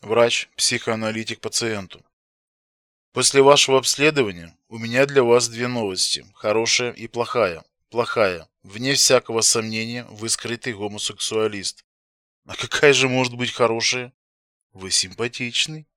Врач, психоаналитик пациенту. После вашего обследования у меня для вас две новости, хорошая и плохая. Плохая. Вне всякого сомнения, вы скрытый гомосексуалист. А какая же может быть хорошая? Вы симпатичный.